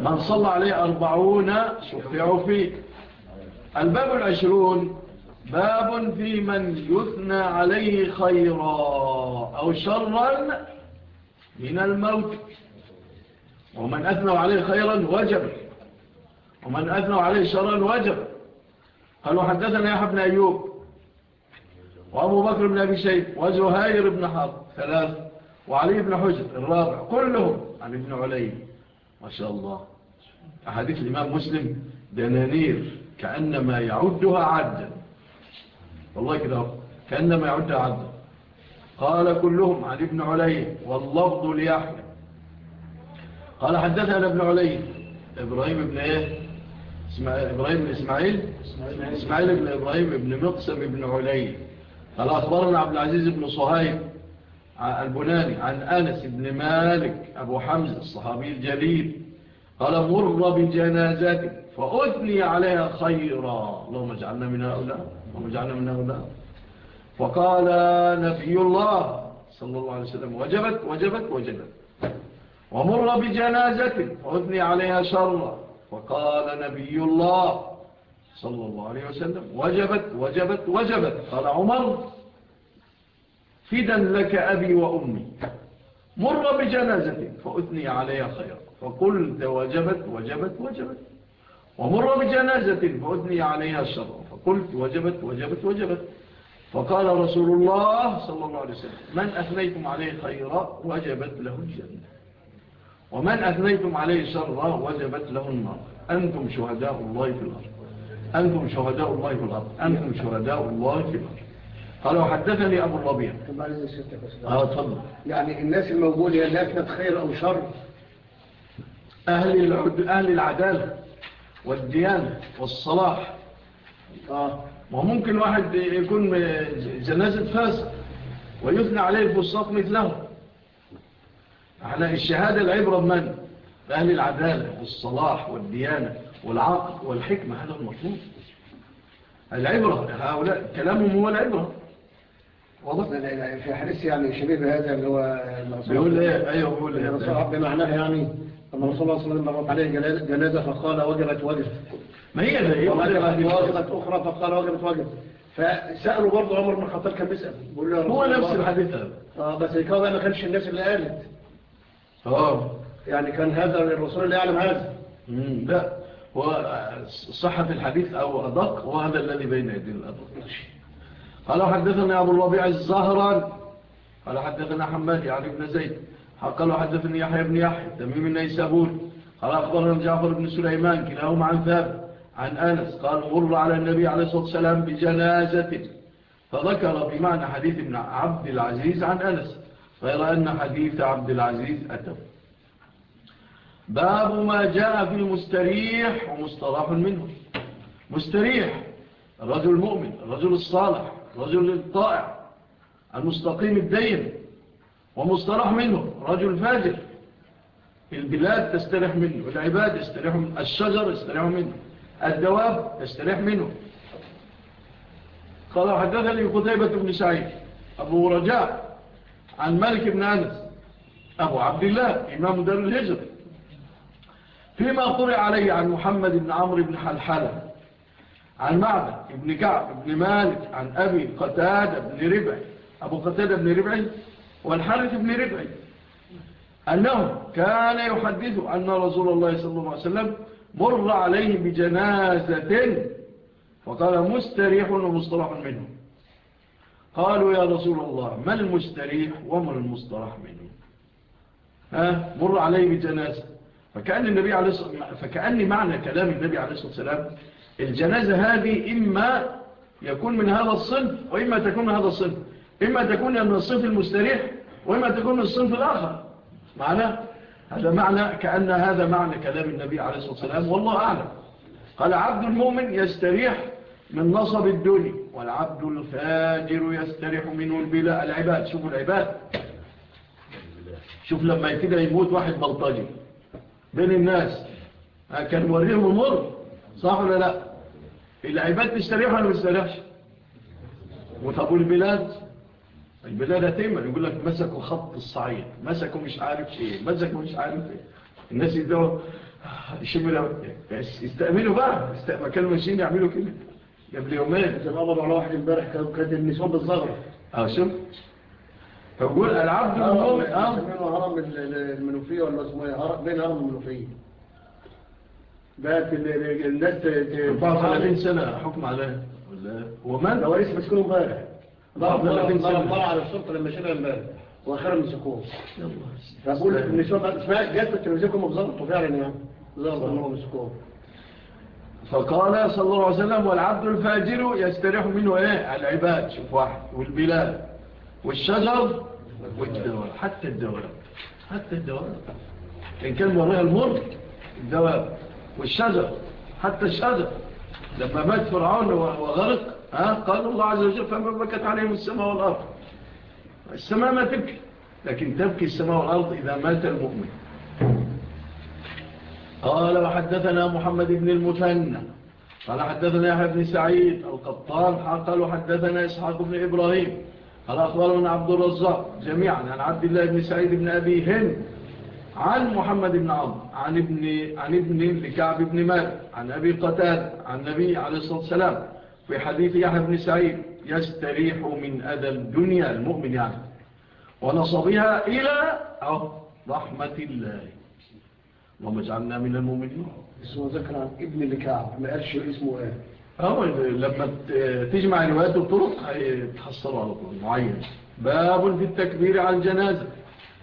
من صلى عليه أربعون شفعوا فيه الباب العشرون باب في من يثنى عليه خيرا أو شرا من الموت. ومن أثنوا عليه خيرا وجب. ومن أثنوا عليه شرا وجب. قالوا حدثنا يا بن أيوب وأبو بكر بن أبي شيب وزهير بن حرب ثلاث وعلي بن حجر الرابع. كلهم عن ابن علي. ما شاء الله. أحاديث الإمام مسلم دنانير كأنما يعدها عدا. والله كده كأنما يعدها عدا. قال كلهم عن ابن علي. واللفظ ليحيى. قال حدثنا ابن علي. إبراهيم ابن إيه؟ إبراهيم بن إسماعيل؟ إسماعيل بن إبراهيم بن مقسم بن علي. قال أخبرنا عبد العزيز بن صهيب البناني عن آنس بن مالك أبو حمزة الصحابي الجليل. قال مر بجنازتك فأثني عليها خيرا. اللهم اجعلنا من هؤلاء. اللهم اجعلنا من هؤلاء. فقال نبي الله صلى الله عليه وسلم وجبت وجبت وجبت. ومر بجنازة فأثني عليها شرا فقال نبي الله صلى الله عليه وسلم وجبت وجبت وجبت قال عمر فدا لك أبي وأمي. مر بجنازة فأثني عليها خيرا. فقلت وجبت وجبت وجبت. ومر بجنازة فأثني عليها شرا فقلت وجبت وجبت وجبت. فقال رسول الله صلى الله عليه وسلم من أثنيتم عليه خيرا وجبت له الجنة. ومن أثنيتم عليه شرا وجبت له النار. أنتم شهداء الله في الأرض. أنتم شهداء الله في الأرض. أنتم شهداء الله في الأرض. قال وحدثني أبو الربيع. آه طبعا يعني الناس الموجودة لا كانت خير أو شر. أهل, أهل العدالة والديانة والصلاح. آه. وممكن واحد يكون جنازة فاسق ويثنى عليه البساط مثله. على الشهادة العبرة بمن؟ بأهل العدالة والصلاح والديانة والعقل والحكمة هذا المطلوب. العبرة هؤلاء كلامهم هو العبرة. والله في حديث يعني شبيه هذا اللي هو بيقول إيه؟ أيوه بيقول إيه؟ بمعناها يعني لما رسول الله صلى الله عليه وسلم يعني عليه جنازة فقال وجبت وجبت. ما هي ده إيه؟, إيه؟ وجبت أخرى فقال وجبت وجبت. فسألوا برضه عمر بن الخطاب كان بيسأل. بيقول له هو نفس الحديث ده آه بس الكلام ما كانش الناس اللي قالت. آه. يعني كان هذا الرسول اللي يعلم هذا. لا وصحة الحديث أو أدق وهذا الذي بين يدي الأدق. قال حدثنا أبو الربيع الزهران قال حدثنا حماد يعني ابن زيد قال حدثني يحيى بن يحيى تميم النيسابون قال أخبرنا جعفر بن سليمان كلاهما عن ثاب عن أنس قال مر على النبي عليه الصلاة والسلام بجنازته فذكر بمعنى حديث ابن عبد العزيز عن أنس. غير أن حديث عبد العزيز أتى. باب ما جاء في المستريح ومصطلح منه. مستريح الرجل المؤمن الرجل الصالح الرجل الطائع المستقيم الدين ومصطلح منه رجل فاجر. البلاد تستريح منه العباد يستريح منه الشجر يستريح منه الدواب يستريح منه. قال حدثني قتيبة بن سعيد أبو رجاء عن مالك بن أنس أبو عبد الله إمام دار الهجر. فيما قرأ عليه عن محمد بن عمرو بن حلحلة عن معبد بن كعب بن مالك عن أبي قتادة بن ربع أبو قتادة بن ربع والحارث بن ربع أنه كان يحدث أن رسول الله صلى الله عليه وسلم مر عليه بجنازة فقال مستريح ومصطلح منه. قالوا يا رسول الله ما المستريح وما المستراح منه؟ ها؟ مر عليه بجنازة. فكأن النبي عليه الصلاة فكأن معنى كلام النبي عليه الصلاة والسلام الجنازة هذه إما يكون من هذا الصنف وإما تكون من هذا الصنف. إما تكون من الصنف المستريح وإما تكون من الصنف الآخر. معنى؟ هذا معنى كأن هذا معنى كلام النبي عليه الصلاة والسلام والله أعلم. قال عبد المؤمن يستريح من نصب الدنيا. والعبد الفاجر يسترح منه البلاء العباد شوفوا العباد. شوف لما كده يموت واحد بلطجي. بين الناس. كان موريهم المر صح ولا لا؟ العباد تستريح ولا ما تستريحش؟ وطب البلاد البلاد هتعمل يقول لك مسكوا خط الصعيد. مسكوا مش عارف إيه. مسكوا مش عارف إيه. الناس يدعوا يشملوا. يستأمنوا بقى. كانوا ماشيين يعملوا كده. قبل يومين زي ما على واحد امبارح كانت النسوان بالزغرة. آه شوف فقول العبد هرم آه. هرم المنوفية ولا اسمها إيه؟ بين هرم المنوفية. بقت الناس 34 سنة حكم عليها. ولا هو من؟ هو لسه مسكون امبارح. طلع على الشرطة لما شبه امبارح. وأخيرا مسكوه يلا. فبقول النسوان اسمها جت التلفزيون كانوا بظبطوا فعلا يعني. ظبطوا مسكوه فقال صلى الله عليه وسلم والعبد الفاجر يستريح منه إيه؟ العباد. شوف واحد. والبلاد. والشجر. والدواب. حتى الدواب. حتى الدواب. إن كان وراء المر الدواب. والشجر. حتى الشجر. لما مات فرعون وغرق ها قال الله عز وجل فما بكت عليهم السماء والأرض. السماء ما تبكي لكن تبكي السماء والأرض إذا مات المؤمن. قال وحدثنا محمد بن المثنى. قال حدثنا يحيى بن سعيد القطان. قال حدثنا إسحاق بن إبراهيم. قال أخبرنا عبد الرزاق جميعا عن عبد الله بن سعيد بن أبي هند عن محمد بن عبد عن ابن عن ابن لكعب بن مالك عن أبي قتال عن النبي عليه الصلاة والسلام في حديث يحيى بن سعيد يستريح من أذى الدنيا المؤمن يعني. ونصبها إلى رحمة الله. اللهم اجعلنا من المؤمنين. اسمه ذكر عن ابن الكعب ما قالش اسمه إيه؟ آه لما تجمع الروايات والطرق تحصلوا على طول معين باب في التكبير على الجنازة.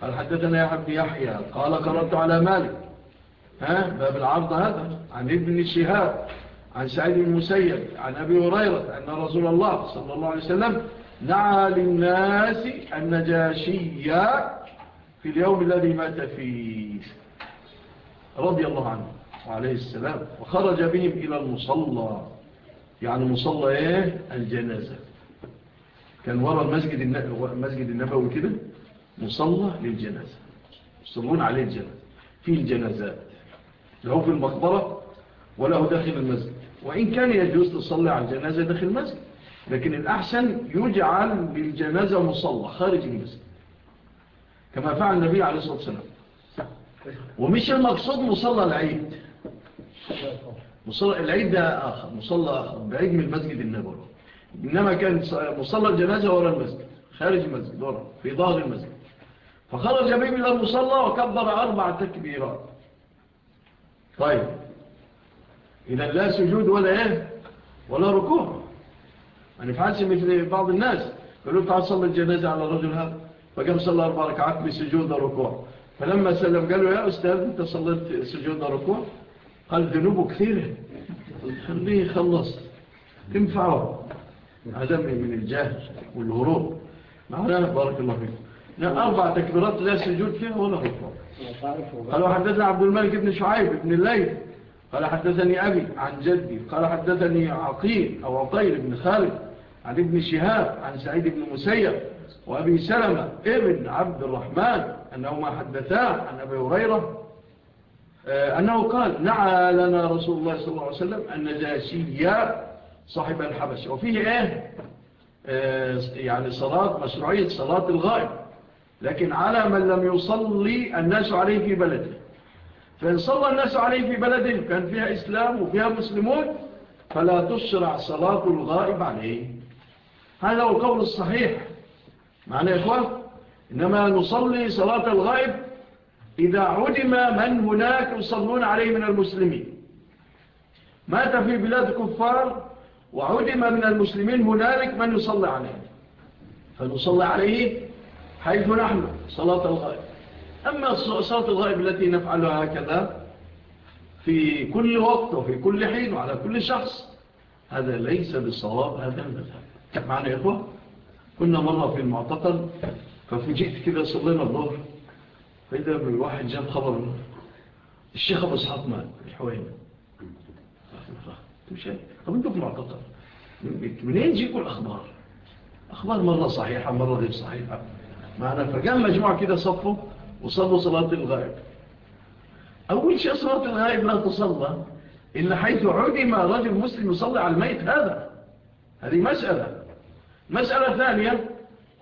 قال حدثنا يا بن يحيى. قال قرأت على مالك. ها باب العرض هذا. عن ابن شهاب عن سعيد المسيب عن أبي هريرة أن رسول الله صلى الله عليه وسلم دعا للناس النجاشية في اليوم الذي مات فيه. رضي الله عنه وعليه السلام. وخرج بهم إلى المصلى. يعني مصلى إيه الجنازة كان وراء المسجد المسجد النبوي كده مصلى للجنازة يصلون عليه الجنازة فيه الجنازات له في المقبرة وله داخل المسجد. وإن كان يجوز تصلي على الجنازة داخل المسجد لكن الأحسن يجعل للجنازة مصلى خارج المسجد. كما فعل النبي عليه الصلاة والسلام. ومش المقصود مصلى العيد. مصلى العيد ده آخر. مصلى آخر بعيد من المسجد النبوي. إنما كان مصلى الجنازة وراء المسجد خارج المسجد وراء في ظهر المسجد. فخرج بهم إلى المصلى وكبر أربع تكبيرات. طيب. إذا لا سجود ولا إيه؟ ولا ركوع. أنا فعلش مثل بعض الناس. قالوا تعال صلى الجنازة على الرجل هذا. فقام صلى أربع ركعات بسجود وركوع. فلما سلم قال له يا أستاذ أنت صليت سجود ركوع؟ قال ذنوبه كثيرة. خليه خلص تنفعه عدمي من الجهل والهروب. معنا بارك الله فيك. أربع تكبيرات لا سجود فيها ولا ركوع. قالوا حدثنا عبد الملك بن شعيب بن الليل. قال حدثني أبي عن جدي. قال حدثني عقيل أو عقيل بن خالد عن ابن شهاب عن سعيد بن مسيب وأبي سلمة ابن عبد الرحمن أنه ما حدثاه عن أبي هريرة آه، أنه قال نعى لنا رسول الله صلى الله عليه وسلم أن النجاشية صاحب الحبش وفيه إيه؟ آه، يعني صلاة مشروعية صلاة الغائب. لكن على من لم يصلي الناس عليه في بلده. فإن صلى الناس عليه في بلده كان فيها إسلام وفيها مسلمون فلا تشرع صلاة الغائب عليه. هذا هو القول الصحيح. معنى يا إنما نصلي صلاة الغائب إذا عدم من هناك يصلون عليه من المسلمين. مات في بلاد كفار وعدم من المسلمين هنالك من يصلي عليه. فنصلي عليه حيث نحن صلاة الغائب. أما صلاة الغائب التي نفعلها هكذا في كل وقت وفي كل حين وعلى كل شخص هذا ليس بالصواب هذا المذهب. معنى يا إخوة؟ كنا مرة في المعتقل ففجئت كده صلينا الظهر فإذا بالواحد جاب خبر الشيخ أبو صحاب مال الحوين طب أنتم في معتقد؟ منين جيكوا الأخبار؟ أخبار مرة صحيحة مرة غير صحيحة. معنا فقام مجموعة كده صفوا وصلوا صلاة الغائب. أول شيء صلاة الغائب لا تصلى إلا حيث عدم رجل مسلم يصلي على الميت هذا. هذه مسألة. مسألة ثانية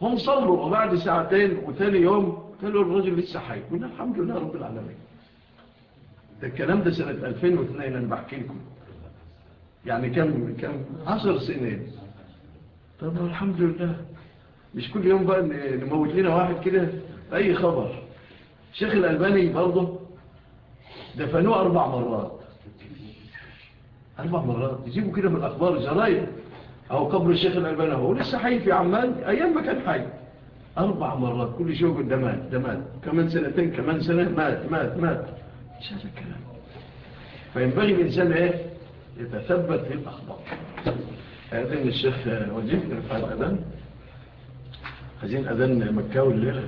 هم صلوا وبعد ساعتين وثاني يوم قالوا الرجل لسه حي. قلنا الحمد لله رب العالمين. ده الكلام ده سنة 2002 أنا بحكي لكم. يعني كم كم 10 سنين. طب الحمد لله. مش كل يوم بقى نموت لنا واحد كده؟ أي خبر. الشيخ الألباني برضه دفنوه أربع مرات. أربع مرات. يجيبوا كده في الأخبار الجرايد أو قبر الشيخ الألباني. هو لسه حي في عمان أيام ما كان حي. أربع مرات كل شيء يقول ده مات ده مات. كمان سنتين كمان سنة مات مات مات. مش هذا الكلام. فينبغي الإنسان إيه؟ يتثبت في الأخبار. أذن الشيخ وجيب نرفع الأذان. عايزين أذان مكاوي الليلة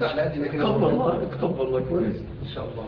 اكتب الله اكتب الله كويس. إن شاء الله.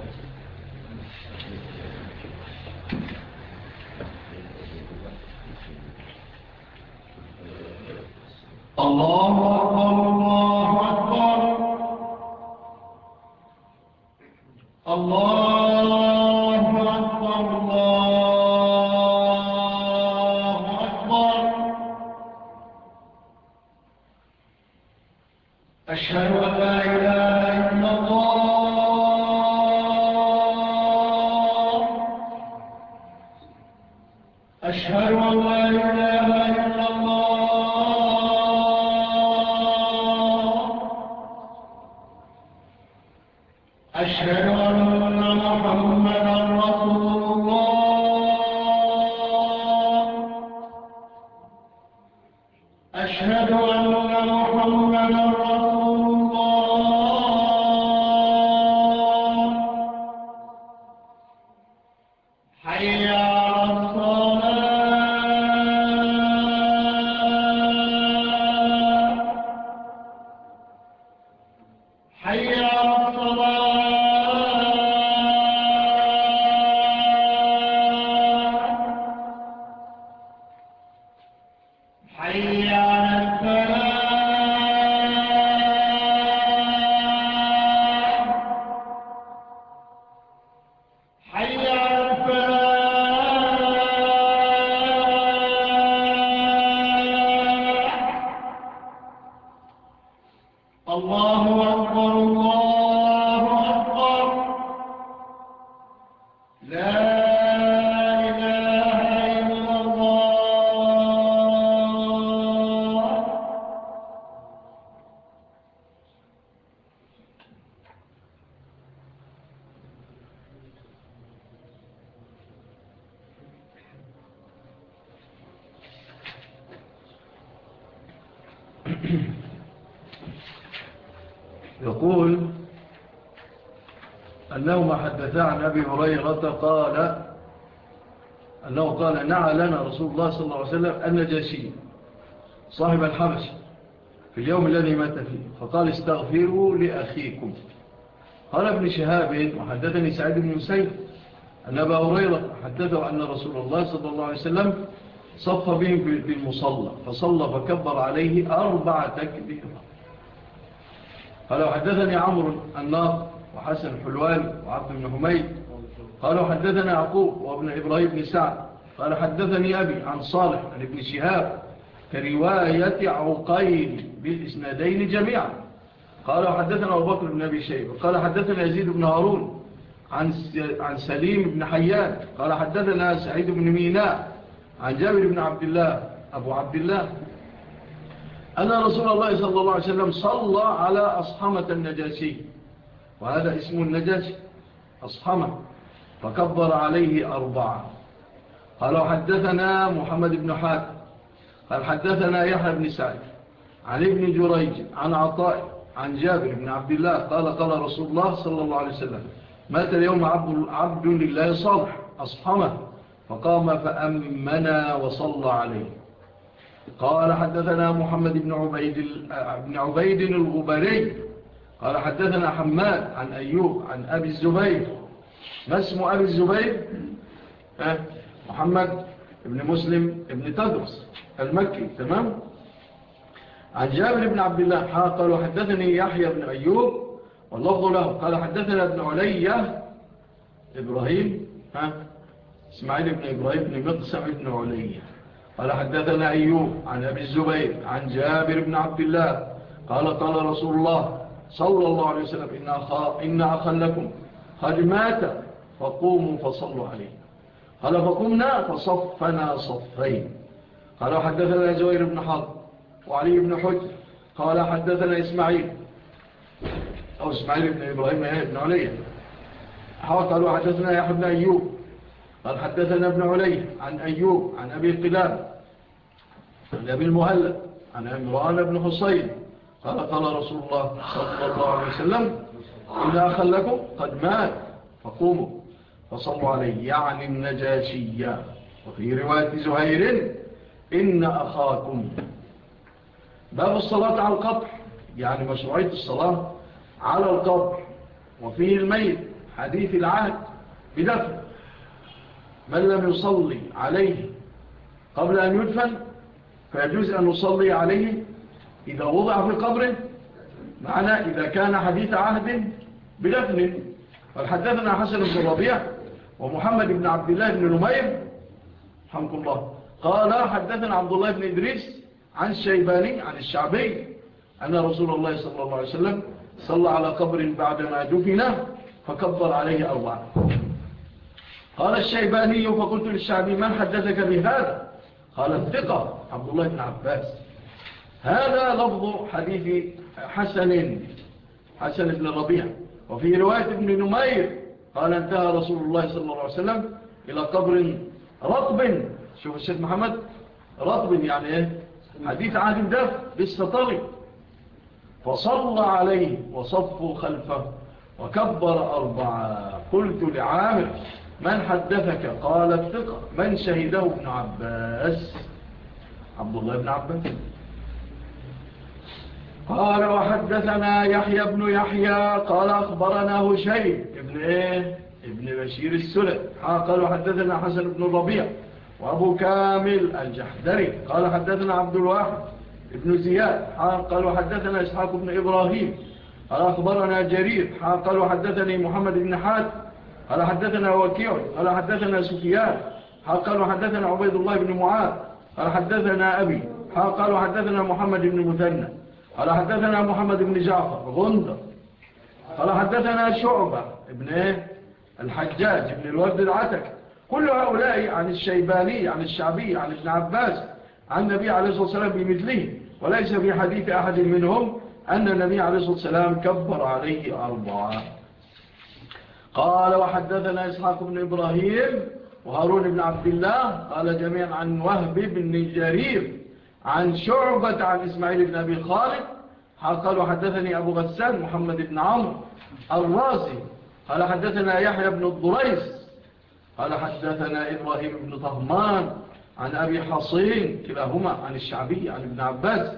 أبي هريرة قال أنه قال نعى لنا رسول الله صلى الله عليه وسلم النجاشي صاحب الحبش في اليوم الذي مات فيه. فقال استغفروا لأخيكم. قال ابن شهاب وحدثني سعيد بن سيد أن أبا هريرة حدثه أن رسول الله صلى الله عليه وسلم صف بهم في المصلى فصلى فكبر عليه أربع تكبير قال وحدثني عمر النار وحسن الحلوان وعبد بن حميد قالوا حدثنا عقوب وابن إبراهيم بن سعد. قال حدثني أبي عن صالح عن ابن شهاب كرواية عقيل بالإسنادين جميعا. قالوا حدثنا أبو بكر بن أبي شيب قال حدثنا يزيد بن هارون عن عن سليم بن حيان. قال حدثنا سعيد بن ميناء عن جابر بن عبد الله أبو عبد الله. أن رسول الله صلى الله عليه وسلم صلى على أصحمة النجاسي وهذا اسم النجاسي أصحمة. فكبر عليه أربعة قال حدثنا محمد بن حاتم قال حدثنا يحيى بن سعيد عن ابن جريج عن عطاء عن جابر بن عبد الله قال قال رسول الله صلى الله عليه وسلم مات اليوم عبد, عبد لله صالح أصحمه فقام فأمنا وصلى عليه قال حدثنا محمد بن عبيد, بن عبيد الغبري قال حدثنا حماد عن أيوب عن أبي الزبير ما اسمه أبي الزبير آه، محمد ابن مسلم ابن تدرس المكي تمام؟ عن جابر بن عبد الله قال وحدثني يحيى بن أيوب واللفظ له. قال حدثنا ابن علي إبراهيم ها إسماعيل بن إبراهيم بن مقصع بن علي قال حدثنا أيوب عن أبي الزبير عن جابر بن عبد الله قال قال رسول الله صلى الله عليه وسلم إن أخا, إن أخا لكم هل مات فقوموا فصلوا عليه. قال فقمنا فصفنا صفين. قال حدثنا زوير بن حرب وعلي بن حجر. قال حدثنا إسماعيل. أو إسماعيل بن إبراهيم بن علي. قال حدثنا يا بن أيوب. قال حدثنا ابن علي عن أيوب عن أبي قلاب. عن أبي المهلب عن أمران بن حصين. قال قال رسول الله صلى الله عليه وسلم قلنا خلكم قد مات فقوموا. فصلوا عليه. يعني النجاشية. وفي رواية زهير إن أخاكم. باب الصلاة على القبر. يعني مشروعية الصلاة على القبر. وفيه الميت. حديث العهد بدفن. من لم يصلي عليه قبل أن يدفن فيجوز أن نصلي عليه إذا وضع في قبره. معنى إذا كان حديث عهد بدفن قال حدثنا حسن بن ربيع ومحمد بن عبد الله بن نمير. رحمكم الله. قال حدثنا عبد الله بن إدريس عن الشيباني عن الشعبي أن رسول الله صلى الله عليه وسلم صلى على قبر بعدما دفن فكبر عليه أربعة. قال الشيباني فقلت للشعبي من حدثك بهذا؟ قال الثقة عبد الله بن عباس. هذا لفظ حديث حسن حسن بن ربيع وفي رواية ابن نمير قال انتهى رسول الله صلى الله عليه وسلم إلى قبر رطب. شوف الشيخ محمد رطب يعني إيه؟ حديث عهد الدف لسه طري فصلى عليه وصفوا خلفه وكبر أربعة. قلت لعامر من حدثك؟ قال الثقة. من شهده ابن عباس؟ عبد الله بن عباس. قال وحدثنا يحيى بن يحيى قال أخبرنا هشيم ابن إيه؟ ابن بشير السلم. قال وحدثنا حسن بن الربيع وأبو كامل الجحدري. قال حدثنا عبد الواحد ابن زياد. قال وحدثنا إسحاق بن إبراهيم. قال أخبرنا جرير. قال وحدثني محمد بن حاتم. قال حدثنا وكيع. قال حدثنا سفيان. قال وحدثنا عبيد الله بن معاذ. قال حدثنا أبي. قال وحدثنا محمد بن مثنى. قال حدثنا محمد بن جعفر غندر قال حدثنا شعبة ابن إيه الحجاج ابن الورد العتك. كل هؤلاء عن الشيباني عن الشعبي عن ابن عباس عن النبي عليه الصلاة والسلام بمثله. وليس في حديث أحد منهم أن النبي عليه الصلاة والسلام كبر عليه أربعة. قال وحدثنا إسحاق بن إبراهيم وهارون بن عبد الله قال جميعا عن وهب بن جرير. عن شعبة عن إسماعيل بن أبي خالد قالوا حدثني أبو غسان محمد بن عمرو الرازي قال حدثنا يحيى بن الضريس قال حدثنا إبراهيم بن طهمان عن أبي حصين كلاهما عن الشعبي عن ابن عباس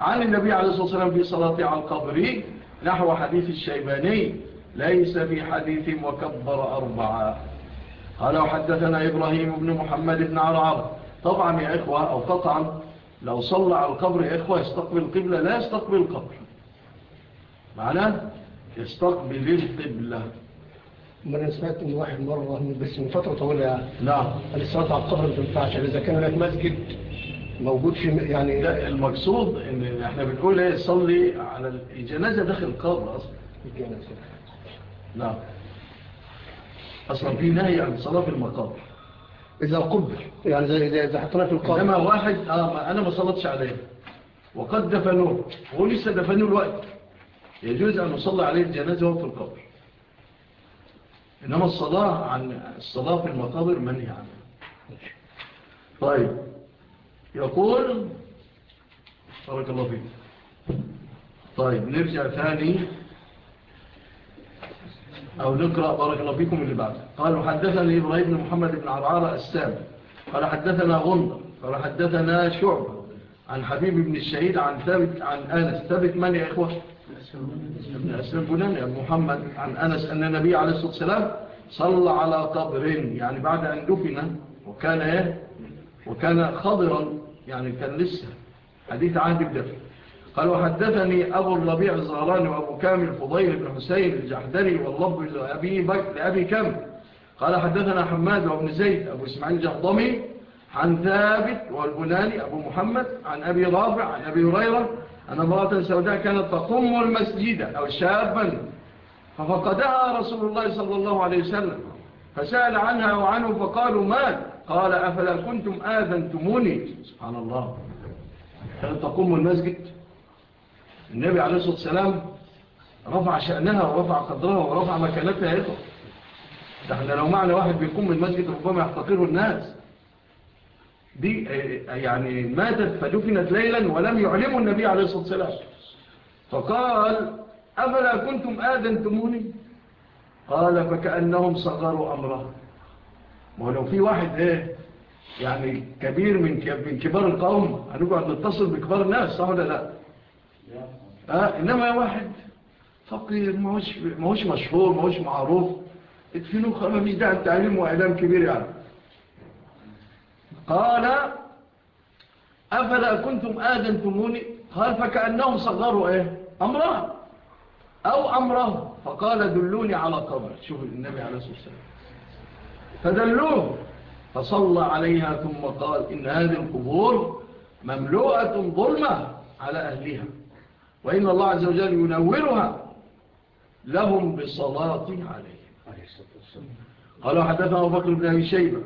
عن النبي عليه الصلاة والسلام في صلاة على القبر نحو حديث الشيباني ليس في حديث وكبر أربعة. قال حدثنا إبراهيم بن محمد بن عرعر طبعا يا إخوة أو قطعا لو صلى على القبر يا إخوة يستقبل قبلة لا يستقبل القبر. معناه يستقبل القبلة. ما أنا سمعت من واحد مرة بس من فترة طويلة نعم. الصلاة على القبر ما تنفعش إذا كان هناك مسجد موجود في يعني لا المقصود إن إحنا بنقول إيه صلي على الجنازة داخل القبر أصلا. الجنازة. نعم. أصلا في نهي عن صلاة في المقابر. إلا القبة يعني إذا حطنا في القبة إنما واحد آه، أنا ما صلتش عليه. وقد دفنوه. ولسه دفنوه الوقت. يجوز أن نصلى عليه الجنازة وهو في القبر. إنما الصلاة عن الصلاة في المقابر من يعني طيب. يقول بارك الله فيك. طيب نرجع ثاني. أو نقرأ بارك الله فيكم اللي بعد. قالوا حدثنا إبراهيم بن محمد بن عرعار السام قال حدثنا غندر. قال حدثنا شعب عن حبيب بن الشهيد عن ثابت عن أنس. ثابت من يا إخوة؟ أسلم بنان محمد. عن أنس أن النبي عليه الصلاة والسلام صلى على قبر. يعني بعد أن دفن وكان إيه؟ وكان خضرا. يعني كان لسه. حديث عهد بدفن قال وحدثني أبو الربيع الزهراني وأبو كامل فضيل بن حسين الجحدري واللب لأبي, لأبي كم؟ قال حدثنا حماد وابن زيد أبو إسماعيل الجهضمي عن ثابت والبناني أبو محمد عن أبي رافع عن أبي هريرة أن امرأة سوداء كانت تقم المسجد أو شابا ففقدها رسول الله صلى الله عليه وسلم فسأل عنها وعنه فقالوا مات؟ قال أفلا كنتم آذنتموني؟ سبحان الله. كانت تقوم المسجد. النبي عليه الصلاة والسلام رفع شأنها ورفع قدرها ورفع مكانتها أيضا ده إحنا لو معنا واحد بيقوم بالمسجد ربما يحتقره الناس. دي آه، يعني ماتت فدفنت ليلا ولم يعلموا النبي عليه الصلاة والسلام. فقال أفلا كنتم آذنتموني؟ قال فكأنهم صغروا أمره. ولو في واحد إيه يعني كبير من كبار القوم هنقعد نتصل بكبار الناس صح ولا لا؟ نعم. آه، إنما يا واحد فقير ماهوش ماهوش مشهور ماهوش معروف. ادفنوه خلاص مش داعي تعليم وإعلام كبير يعني. قال أفلا كنتم آذنتموني؟ قال فكأنهم صغروا إيه؟ أمره أو أمره. فقال دلوني على قبر. شوف النبي عليه الصلاة والسلام. فدلوه. فصلى عليها ثم قال إن هذه القبور مملوءة ظلمة على أهلها. وإن الله عز وجل ينورها لهم بصلاة عليهم. قالوا حدثنا أبو بكر بن أبي شيبة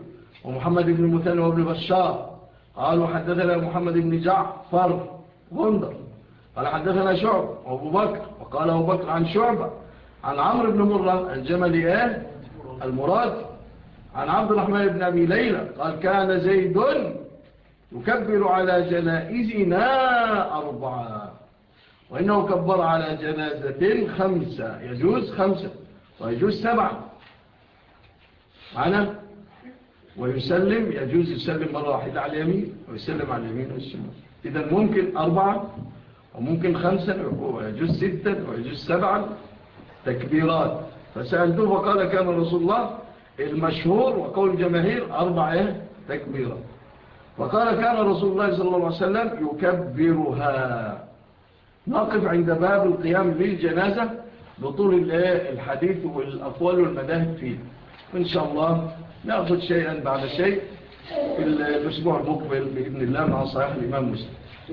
ومحمد بن المثنى وابن بشار. قالوا حدثنا محمد بن جعفر. غندر قال حدثنا شعب وأبو بكر. وقال أبو بكر عن شعبة عن عمرو بن مرة الجملي آه المراد. عن عبد الرحمن بن أبي ليلى. قال كان زيد يكبر على جنائزنا أربعة. وإنه كبر على جنازة خمسة يجوز خمسة ويجوز سبعة. معنا ويسلم يجوز يسلم مرة واحدة على اليمين ويسلم على اليمين والشمال. إذا ممكن أربعة وممكن خمسة ويجوز ستة ويجوز سبعة. تكبيرات. فسألته فقال كان رسول الله المشهور وقول الجماهير أربعة تكبيرات. وقال كان رسول الله صلى الله عليه وسلم يكبرها. نقف عند باب القيام بالجنازة بطول الحديث والأقوال والمذاهب فيه. وإن شاء الله نأخذ شيئا بعد شيء في الأسبوع المقبل بإذن الله مع صحيح الإمام مسلم.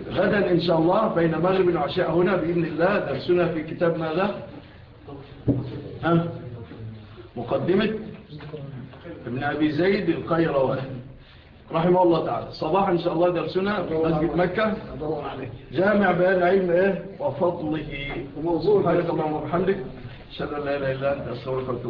غدا إن شاء الله بين مغرب وعشاء هنا بإذن الله درسنا في كتاب ماذا؟ ها؟ مقدمة ابن أبي زيد القيروان. رحمه الله تعالى. صباحا إن شاء الله درسنا في مسجد مكة. جامع بيان علم إيه؟ وفضله. وموضوع حيث الله وبحمدك. أشهد أن لا إله إلا أنت أستغفرك